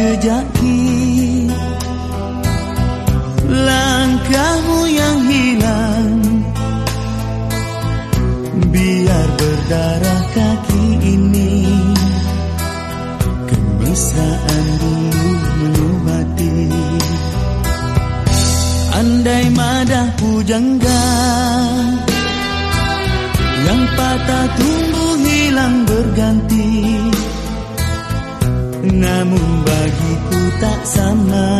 jejaki Langkahmu yang hilang Biar berdarah kaki ini. Kemesraan dulu mengobati Andai madah pujangga Yang patah tumbuh hilang berganti Namun bagiku tak sama.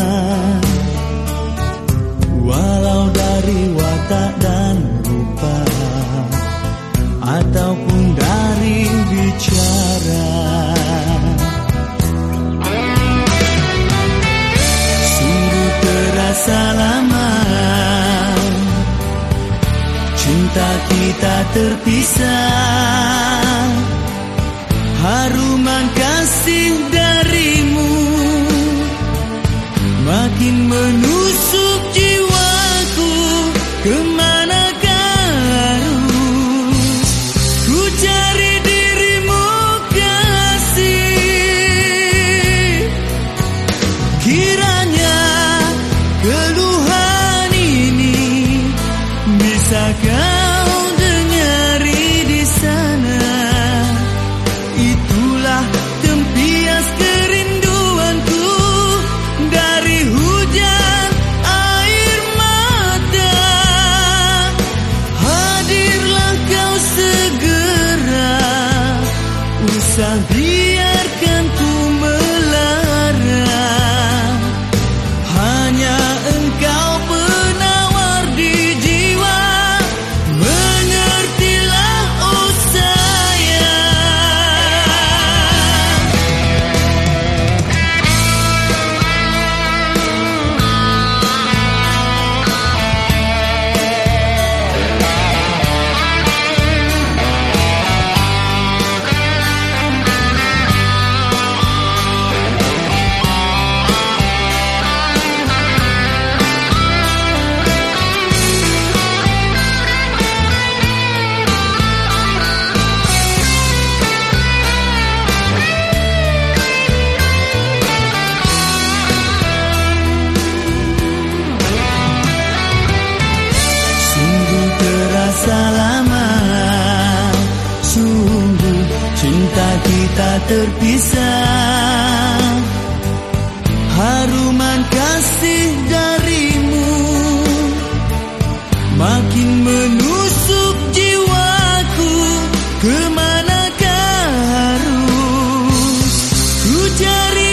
Walau dari watak dan rupa Ataupun dari bicara. Sungguh terasa lama. Cinta kita terpisah. Haruman cinta kita terpisah. Haruman kasih darimu. Makin menusuk jiwaku Ke manakah harus Ku cari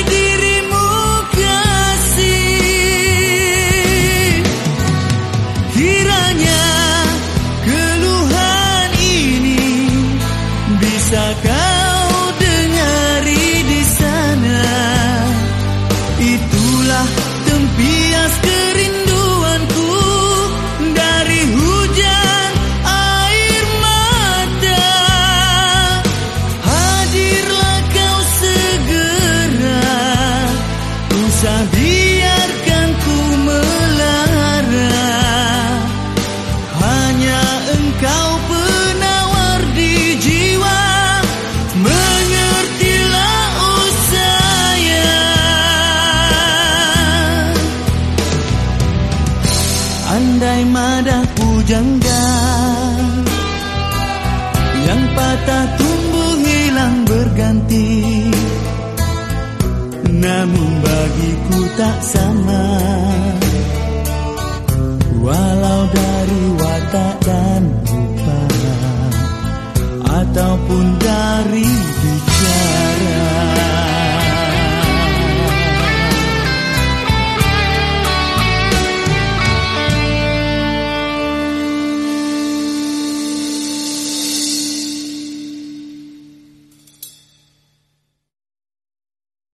Sakan Andai madah pujangga Yang patah tumbuh hilang berganti. Namun bagiku tak sama Walau dari watak dan rupa Ataupun